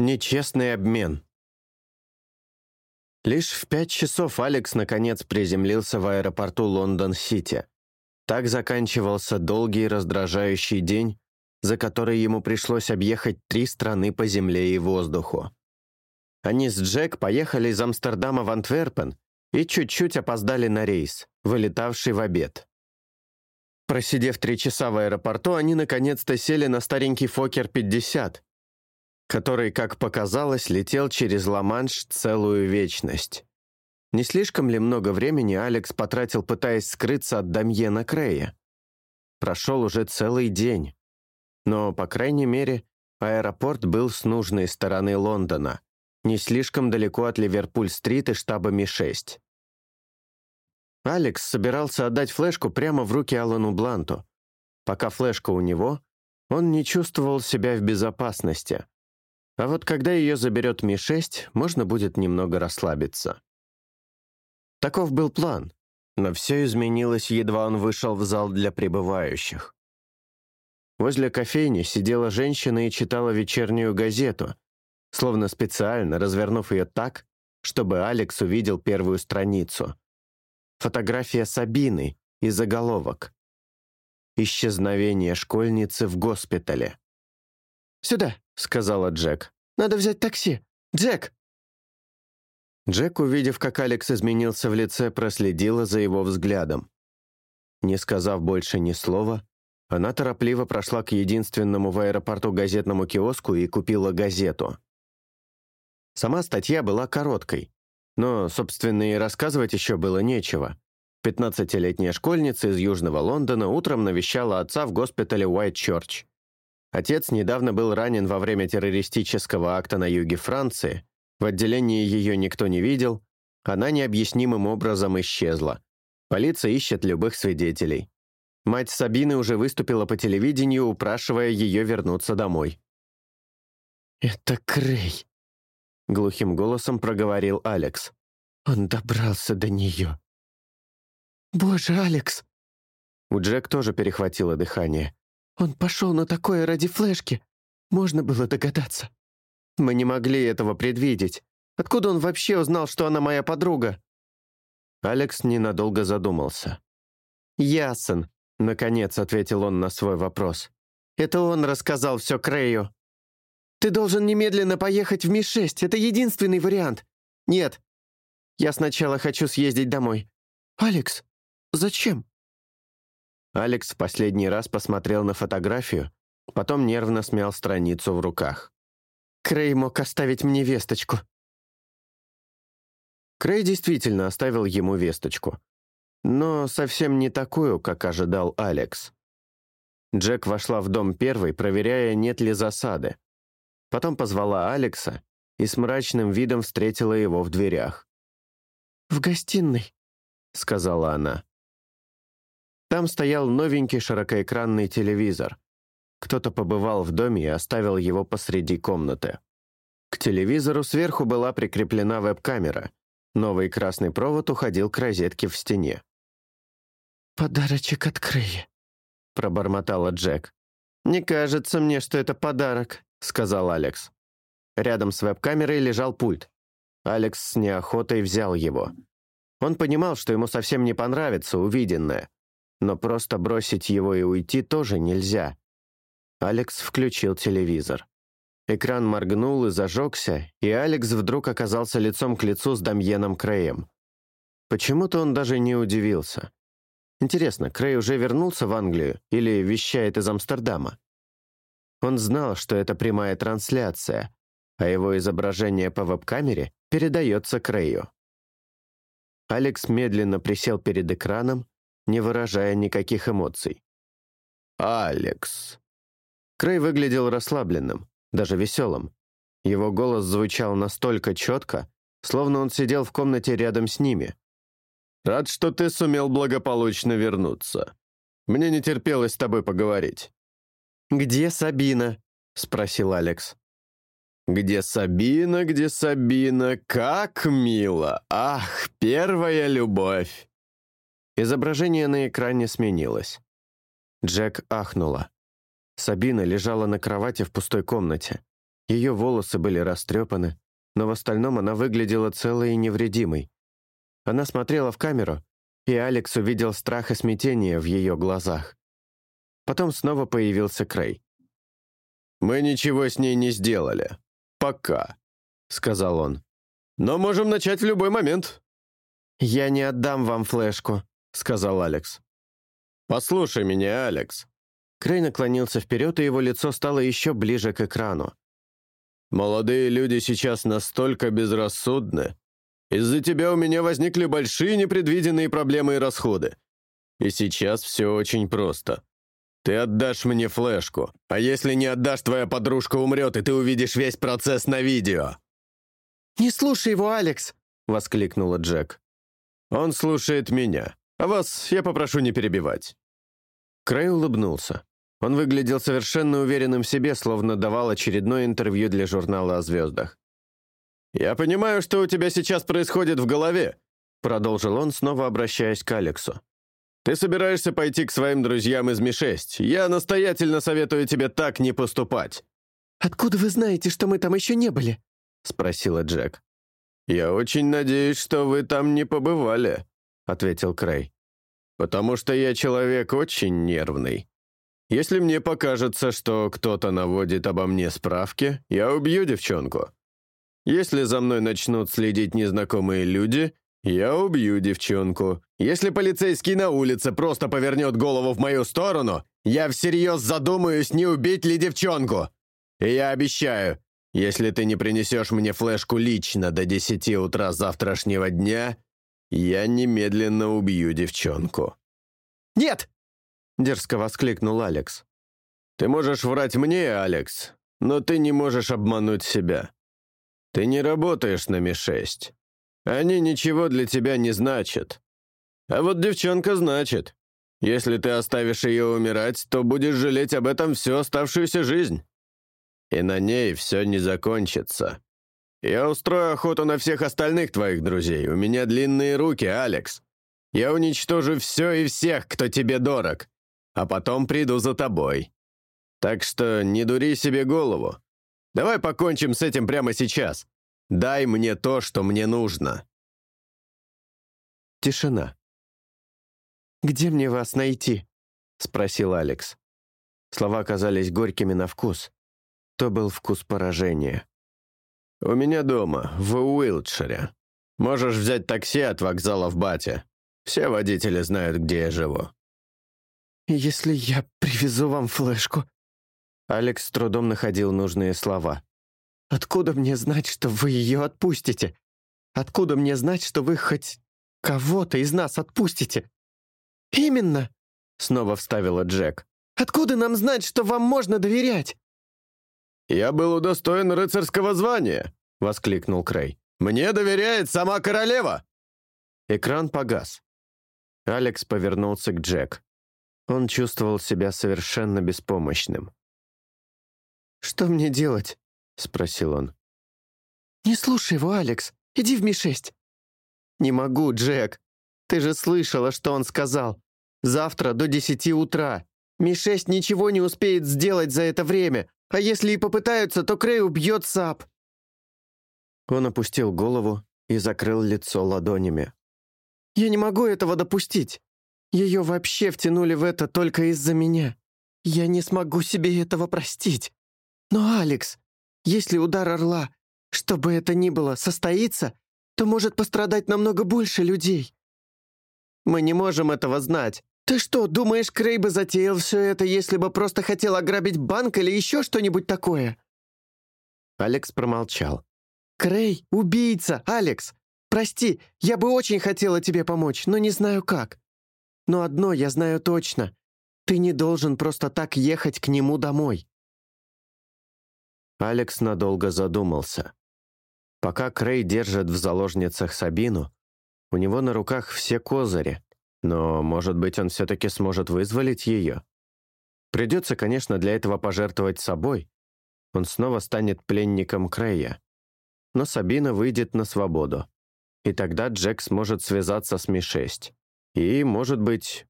Нечестный обмен. Лишь в пять часов Алекс наконец приземлился в аэропорту Лондон-Сити. Так заканчивался долгий раздражающий день, за который ему пришлось объехать три страны по земле и воздуху. Они с Джек поехали из Амстердама в Антверпен и чуть-чуть опоздали на рейс, вылетавший в обед. Просидев три часа в аэропорту, они наконец-то сели на старенький Фокер-50, который, как показалось, летел через Ла-Манш целую вечность. Не слишком ли много времени Алекс потратил, пытаясь скрыться от Дамьена Крея? Прошел уже целый день. Но, по крайней мере, аэропорт был с нужной стороны Лондона, не слишком далеко от Ливерпуль-стрит и штаба Ми-6. Алекс собирался отдать флешку прямо в руки Алану Бланту. Пока флешка у него, он не чувствовал себя в безопасности. А вот когда ее заберет Ми-6, можно будет немного расслабиться. Таков был план, но все изменилось, едва он вышел в зал для прибывающих. Возле кофейни сидела женщина и читала вечернюю газету, словно специально развернув ее так, чтобы Алекс увидел первую страницу. Фотография Сабины и заголовок. «Исчезновение школьницы в госпитале». «Сюда», — сказала Джек. «Надо взять такси. Джек!» Джек, увидев, как Алекс изменился в лице, проследила за его взглядом. Не сказав больше ни слова, она торопливо прошла к единственному в аэропорту газетному киоску и купила газету. Сама статья была короткой, но, собственно, и рассказывать еще было нечего. Пятнадцатилетняя школьница из Южного Лондона утром навещала отца в госпитале Уайт-Чорч. Отец недавно был ранен во время террористического акта на юге Франции, в отделении ее никто не видел, она необъяснимым образом исчезла. Полиция ищет любых свидетелей. Мать Сабины уже выступила по телевидению, упрашивая ее вернуться домой. «Это Крей», — глухим голосом проговорил Алекс. «Он добрался до нее». «Боже, Алекс!» У Джек тоже перехватило дыхание. Он пошел на такое ради флешки. Можно было догадаться. Мы не могли этого предвидеть. Откуда он вообще узнал, что она моя подруга?» Алекс ненадолго задумался. «Ясен», — наконец ответил он на свой вопрос. «Это он рассказал все Крею». «Ты должен немедленно поехать в Ми-6, это единственный вариант». «Нет, я сначала хочу съездить домой». «Алекс, зачем?» Алекс в последний раз посмотрел на фотографию, потом нервно смял страницу в руках. «Крей мог оставить мне весточку». Крей действительно оставил ему весточку, но совсем не такую, как ожидал Алекс. Джек вошла в дом первой, проверяя, нет ли засады. Потом позвала Алекса и с мрачным видом встретила его в дверях. «В гостиной», — сказала она. Там стоял новенький широкоэкранный телевизор. Кто-то побывал в доме и оставил его посреди комнаты. К телевизору сверху была прикреплена веб-камера. Новый красный провод уходил к розетке в стене. «Подарочек от Крея», — пробормотала Джек. «Не кажется мне, что это подарок», — сказал Алекс. Рядом с веб-камерой лежал пульт. Алекс с неохотой взял его. Он понимал, что ему совсем не понравится увиденное. Но просто бросить его и уйти тоже нельзя. Алекс включил телевизор. Экран моргнул и зажегся, и Алекс вдруг оказался лицом к лицу с Дамьеном Креем. Почему-то он даже не удивился. Интересно, Крей уже вернулся в Англию или вещает из Амстердама? Он знал, что это прямая трансляция, а его изображение по веб-камере передается Крею. Алекс медленно присел перед экраном не выражая никаких эмоций. «Алекс». Крей выглядел расслабленным, даже веселым. Его голос звучал настолько четко, словно он сидел в комнате рядом с ними. «Рад, что ты сумел благополучно вернуться. Мне не терпелось с тобой поговорить». «Где Сабина?» — спросил Алекс. «Где Сабина, где Сабина? Как мило! Ах, первая любовь!» Изображение на экране сменилось. Джек ахнула. Сабина лежала на кровати в пустой комнате. Ее волосы были растрепаны, но в остальном она выглядела целой и невредимой. Она смотрела в камеру, и Алекс увидел страх и смятение в ее глазах. Потом снова появился Крей. «Мы ничего с ней не сделали. Пока», — сказал он. «Но можем начать в любой момент». «Я не отдам вам флешку», — сказал Алекс. «Послушай меня, Алекс». Крей наклонился вперед, и его лицо стало еще ближе к экрану. «Молодые люди сейчас настолько безрассудны. Из-за тебя у меня возникли большие непредвиденные проблемы и расходы. И сейчас все очень просто. Ты отдашь мне флешку, а если не отдашь, твоя подружка умрет, и ты увидишь весь процесс на видео». «Не слушай его, Алекс!» — воскликнула Джек. «Он слушает меня, а вас я попрошу не перебивать». Крей улыбнулся. Он выглядел совершенно уверенным в себе, словно давал очередное интервью для журнала о звездах. «Я понимаю, что у тебя сейчас происходит в голове», продолжил он, снова обращаясь к Алексу. «Ты собираешься пойти к своим друзьям из Ми-6. Я настоятельно советую тебе так не поступать». «Откуда вы знаете, что мы там еще не были?» спросила Джек. «Я очень надеюсь, что вы там не побывали», ответил Крей. «Потому что я человек очень нервный. Если мне покажется, что кто-то наводит обо мне справки, я убью девчонку. Если за мной начнут следить незнакомые люди, я убью девчонку. Если полицейский на улице просто повернет голову в мою сторону, я всерьез задумаюсь, не убить ли девчонку. И я обещаю, если ты не принесешь мне флешку лично до 10 утра завтрашнего дня, я немедленно убью девчонку». «Нет!» — дерзко воскликнул Алекс. «Ты можешь врать мне, Алекс, но ты не можешь обмануть себя. Ты не работаешь на Ми-6. Они ничего для тебя не значат. А вот девчонка значит. Если ты оставишь ее умирать, то будешь жалеть об этом всю оставшуюся жизнь. И на ней все не закончится. Я устрою охоту на всех остальных твоих друзей. У меня длинные руки, Алекс. Я уничтожу все и всех, кто тебе дорог. А потом приду за тобой. Так что не дури себе голову. Давай покончим с этим прямо сейчас. Дай мне то, что мне нужно». Тишина. «Где мне вас найти?» — спросил Алекс. Слова казались горькими на вкус. То был вкус поражения. «У меня дома, в Уилтшире. Можешь взять такси от вокзала в Бате. Все водители знают, где я живу». «Если я привезу вам флешку?» Алекс с трудом находил нужные слова. «Откуда мне знать, что вы ее отпустите? Откуда мне знать, что вы хоть кого-то из нас отпустите?» «Именно!» — снова вставила Джек. «Откуда нам знать, что вам можно доверять?» «Я был удостоен рыцарского звания!» — воскликнул Крей. «Мне доверяет сама королева!» Экран погас. Алекс повернулся к Джек. Он чувствовал себя совершенно беспомощным. «Что мне делать?» — спросил он. «Не слушай его, Алекс. Иди в Ми-6». «Не могу, Джек. Ты же слышала, что он сказал. Завтра до десяти утра. Ми-6 ничего не успеет сделать за это время, а если и попытаются, то Крей убьет Сап». Он опустил голову и закрыл лицо ладонями. «Я не могу этого допустить. Ее вообще втянули в это только из-за меня. Я не смогу себе этого простить. Но, Алекс, если удар орла, что бы это ни было, состоится, то может пострадать намного больше людей. Мы не можем этого знать. Ты что, думаешь, Крей бы затеял все это, если бы просто хотел ограбить банк или еще что-нибудь такое?» Алекс промолчал. «Крей — убийца, Алекс! Прости, я бы очень хотела тебе помочь, но не знаю как. Но одно я знаю точно. Ты не должен просто так ехать к нему домой. Алекс надолго задумался. Пока Крей держит в заложницах Сабину, у него на руках все козыри, но, может быть, он все-таки сможет вызволить ее. Придется, конечно, для этого пожертвовать собой. Он снова станет пленником Крея. Но Сабина выйдет на свободу. И тогда Джек сможет связаться с Ми-6. И, может быть,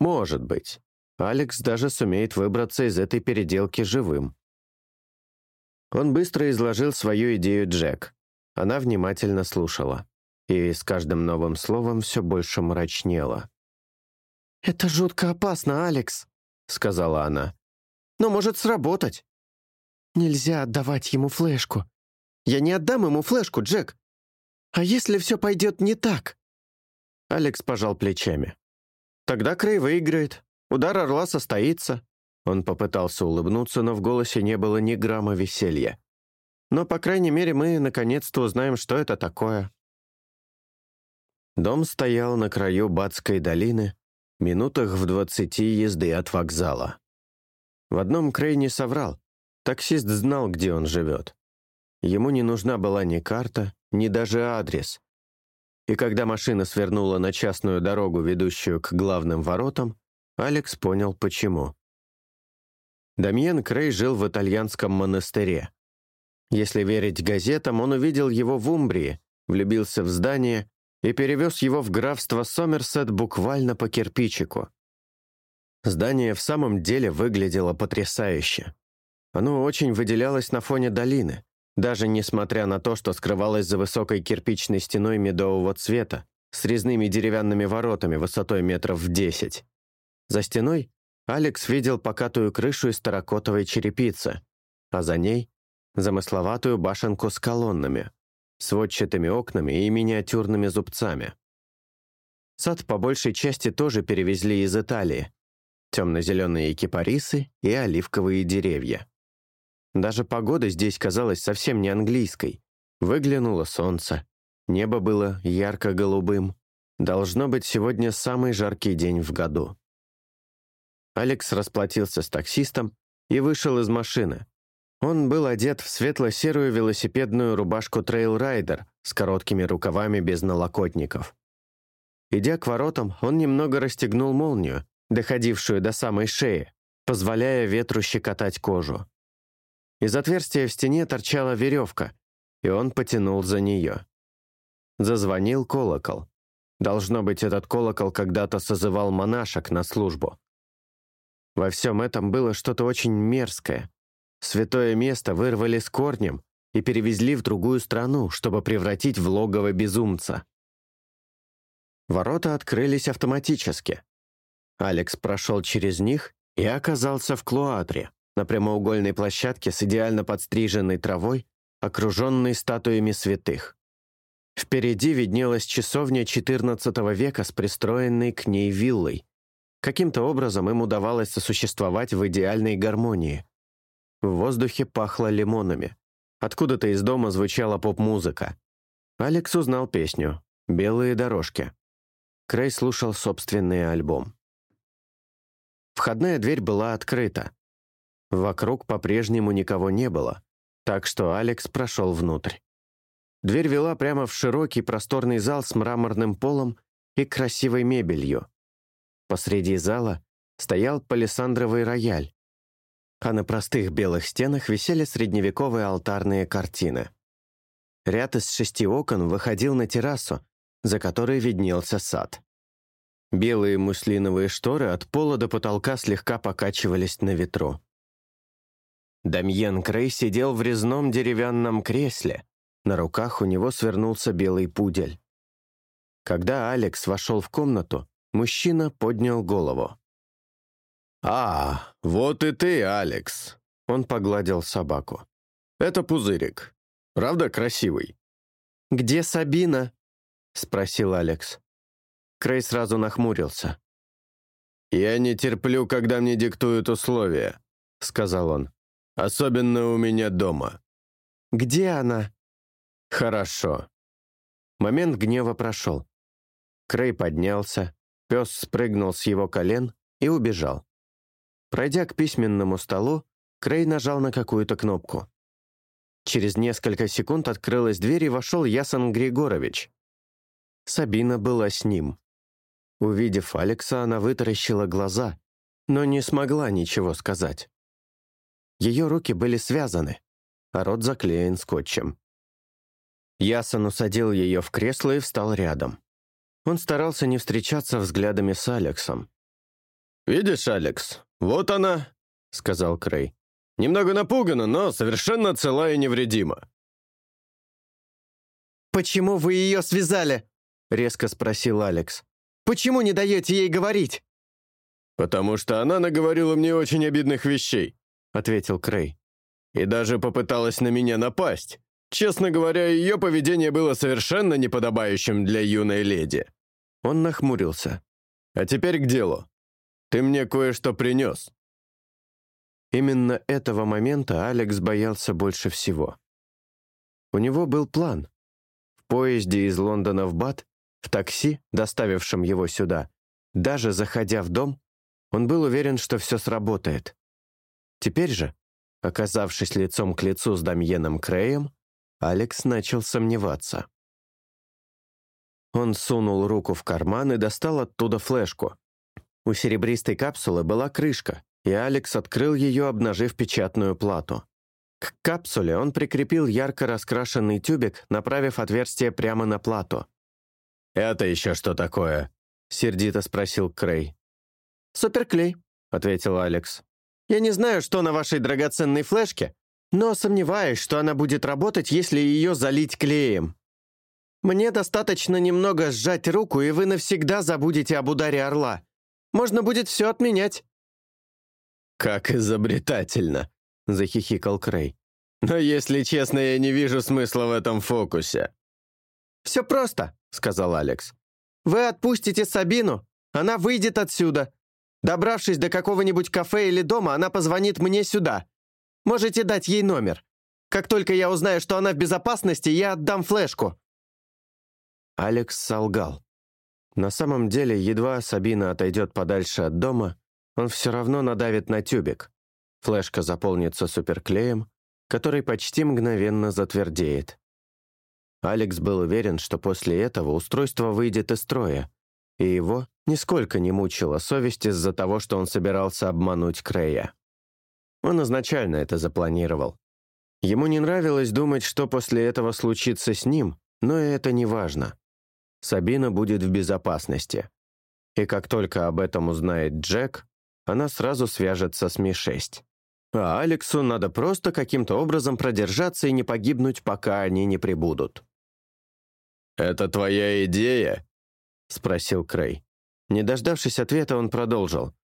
может быть, Алекс даже сумеет выбраться из этой переделки живым. Он быстро изложил свою идею Джек. Она внимательно слушала. И с каждым новым словом все больше мрачнела. «Это жутко опасно, Алекс», — сказала она. «Но может сработать. Нельзя отдавать ему флешку. Я не отдам ему флешку, Джек. А если все пойдет не так?» Алекс пожал плечами. «Тогда Крей выиграет. Удар орла состоится». Он попытался улыбнуться, но в голосе не было ни грамма веселья. «Но, по крайней мере, мы наконец-то узнаем, что это такое». Дом стоял на краю Батской долины, минутах в двадцати езды от вокзала. В одном Крей не соврал. Таксист знал, где он живет. Ему не нужна была ни карта, ни даже адрес. И когда машина свернула на частную дорогу, ведущую к главным воротам, Алекс понял, почему. Дамьен Крей жил в итальянском монастыре. Если верить газетам, он увидел его в Умбрии, влюбился в здание и перевез его в графство Сомерсет буквально по кирпичику. Здание в самом деле выглядело потрясающе. Оно очень выделялось на фоне долины, даже несмотря на то, что скрывалось за высокой кирпичной стеной медового цвета с резными деревянными воротами высотой метров в десять. За стеной Алекс видел покатую крышу из терракотовой черепицы, а за ней — замысловатую башенку с колоннами, сводчатыми окнами и миниатюрными зубцами. Сад по большей части тоже перевезли из Италии. Темно-зеленые кипарисы и оливковые деревья. Даже погода здесь казалась совсем не английской. Выглянуло солнце. Небо было ярко-голубым. Должно быть, сегодня самый жаркий день в году. Алекс расплатился с таксистом и вышел из машины. Он был одет в светло-серую велосипедную рубашку трейл-райдер с короткими рукавами без налокотников. Идя к воротам, он немного расстегнул молнию, доходившую до самой шеи, позволяя ветру щекотать кожу. Из отверстия в стене торчала веревка, и он потянул за нее. Зазвонил колокол. Должно быть, этот колокол когда-то созывал монашек на службу. Во всем этом было что-то очень мерзкое, Святое место вырвали с корнем и перевезли в другую страну, чтобы превратить в логово безумца. Ворота открылись автоматически. Алекс прошел через них и оказался в Клуатре, на прямоугольной площадке с идеально подстриженной травой, окруженной статуями святых. Впереди виднелась часовня XIV века с пристроенной к ней виллой. Каким-то образом им удавалось сосуществовать в идеальной гармонии. В воздухе пахло лимонами. Откуда-то из дома звучала поп-музыка. Алекс узнал песню «Белые дорожки». Крей слушал собственный альбом. Входная дверь была открыта. Вокруг по-прежнему никого не было, так что Алекс прошел внутрь. Дверь вела прямо в широкий просторный зал с мраморным полом и красивой мебелью. Посреди зала стоял палисандровый рояль, а на простых белых стенах висели средневековые алтарные картины. Ряд из шести окон выходил на террасу, за которой виднелся сад. Белые муслиновые шторы от пола до потолка слегка покачивались на ветру. Дамьен Крей сидел в резном деревянном кресле, на руках у него свернулся белый пудель. Когда Алекс вошел в комнату, мужчина поднял голову. «А, вот и ты, Алекс!» Он погладил собаку. «Это пузырик. Правда красивый?» «Где Сабина?» — спросил Алекс. Крей сразу нахмурился. «Я не терплю, когда мне диктуют условия», — сказал он. «Особенно у меня дома». «Где она?» «Хорошо». Момент гнева прошел. Крей поднялся, пес спрыгнул с его колен и убежал. Пройдя к письменному столу, Крей нажал на какую-то кнопку. Через несколько секунд открылась дверь и вошел Ясон Григорович. Сабина была с ним. Увидев Алекса, она вытаращила глаза, но не смогла ничего сказать. Ее руки были связаны, а рот заклеен скотчем. Ясон усадил ее в кресло и встал рядом. Он старался не встречаться взглядами с Алексом. «Видишь, Алекс, вот она», — сказал Крей. Немного напугана, но совершенно цела и невредима». «Почему вы ее связали?» — резко спросил Алекс. «Почему не даете ей говорить?» «Потому что она наговорила мне очень обидных вещей», — ответил Крей. «И даже попыталась на меня напасть. Честно говоря, ее поведение было совершенно неподобающим для юной леди». Он нахмурился. «А теперь к делу. Ты мне кое-что принес». Именно этого момента Алекс боялся больше всего. У него был план. В поезде из Лондона в Бат, в такси, доставившем его сюда, даже заходя в дом, он был уверен, что все сработает. Теперь же, оказавшись лицом к лицу с Дамьеном Креем, Алекс начал сомневаться. Он сунул руку в карман и достал оттуда флешку. У серебристой капсулы была крышка, и Алекс открыл ее, обнажив печатную плату. К капсуле он прикрепил ярко раскрашенный тюбик, направив отверстие прямо на плату. «Это еще что такое?» — сердито спросил Крей. «Суперклей», — ответил Алекс. «Я не знаю, что на вашей драгоценной флешке, но сомневаюсь, что она будет работать, если ее залить клеем. Мне достаточно немного сжать руку, и вы навсегда забудете об ударе орла. Можно будет все отменять». «Как изобретательно», — захихикал Крей. «Но если честно, я не вижу смысла в этом фокусе». «Все просто», — сказал Алекс. «Вы отпустите Сабину, она выйдет отсюда, Добравшись до какого-нибудь кафе или дома, она позвонит мне сюда. Можете дать ей номер. Как только я узнаю, что она в безопасности, я отдам флешку». Алекс солгал. На самом деле, едва Сабина отойдет подальше от дома, он все равно надавит на тюбик. Флешка заполнится суперклеем, который почти мгновенно затвердеет. Алекс был уверен, что после этого устройство выйдет из строя, и его нисколько не мучила совесть из-за того, что он собирался обмануть Крея. Он изначально это запланировал. Ему не нравилось думать, что после этого случится с ним, но это не важно. Сабина будет в безопасности. И как только об этом узнает Джек, она сразу свяжется с Ми-6. А Алексу надо просто каким-то образом продержаться и не погибнуть, пока они не прибудут. «Это твоя идея?» — спросил Крей. Не дождавшись ответа, он продолжил.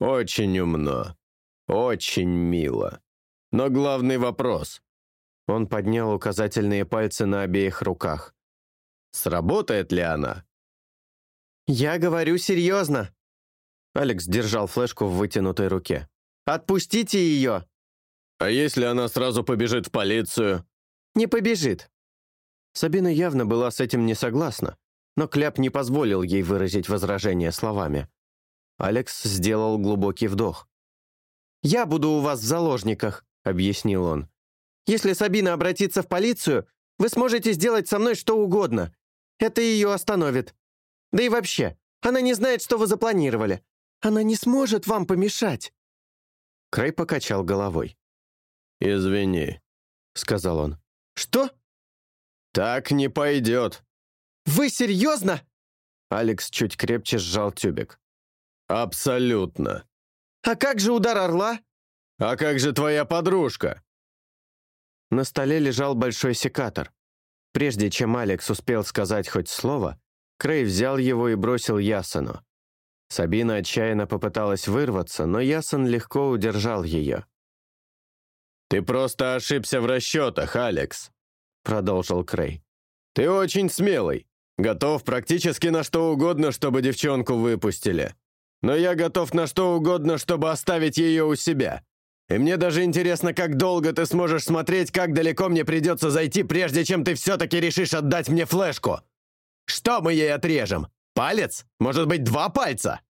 «Очень умно. Очень мило. Но главный вопрос». Он поднял указательные пальцы на обеих руках. «Сработает ли она?» «Я говорю серьезно!» Алекс держал флешку в вытянутой руке. «Отпустите ее!» «А если она сразу побежит в полицию?» «Не побежит». Сабина явно была с этим не согласна, но Кляп не позволил ей выразить возражение словами. Алекс сделал глубокий вдох. «Я буду у вас в заложниках», — объяснил он. «Если Сабина обратится в полицию, вы сможете сделать со мной что угодно. Это ее остановит. Да и вообще, она не знает, что вы запланировали. Она не сможет вам помешать». Крей покачал головой. «Извини», — сказал он. «Что?» «Так не пойдет», «Вы серьезно?» Алекс чуть крепче сжал тюбик. «Абсолютно». «А как же удар орла?» «А как же твоя подружка?» На столе лежал большой секатор. Прежде чем Алекс успел сказать хоть слово, Крей взял его и бросил Ясану. Сабина отчаянно попыталась вырваться, но Ясон легко удержал ее. «Ты просто ошибся в расчетах, Алекс», — продолжил Крей. «Ты очень смелый. Готов практически на что угодно, чтобы девчонку выпустили. Но я готов на что угодно, чтобы оставить ее у себя. И мне даже интересно, как долго ты сможешь смотреть, как далеко мне придется зайти, прежде чем ты все-таки решишь отдать мне флешку. Что мы ей отрежем? Палец? Может быть, два пальца?»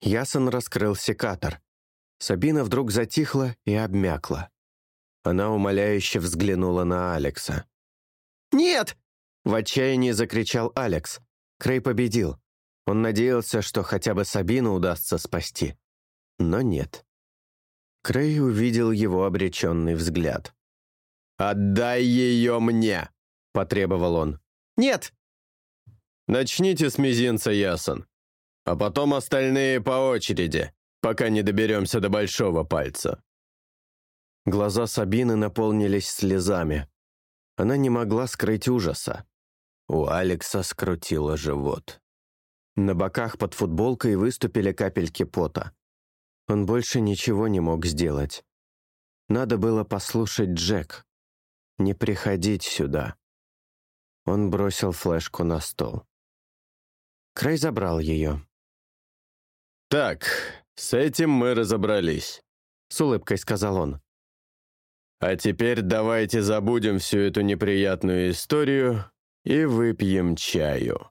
Ясон раскрыл секатор. Сабина вдруг затихла и обмякла. Она умоляюще взглянула на Алекса. «Нет! В отчаянии закричал Алекс. Крей победил. Он надеялся, что хотя бы Сабину удастся спасти. Но нет. Крей увидел его обреченный взгляд. «Отдай ее мне!» — потребовал он. «Нет!» «Начните с мизинца, Ясон. А потом остальные по очереди, пока не доберемся до большого пальца». Глаза Сабины наполнились слезами. Она не могла скрыть ужаса. У Алекса скрутило живот. На боках под футболкой выступили капельки пота. Он больше ничего не мог сделать. Надо было послушать Джек. Не приходить сюда. Он бросил флешку на стол. Крей забрал ее. «Так, с этим мы разобрались», — с улыбкой сказал он. «А теперь давайте забудем всю эту неприятную историю и выпьем чаю».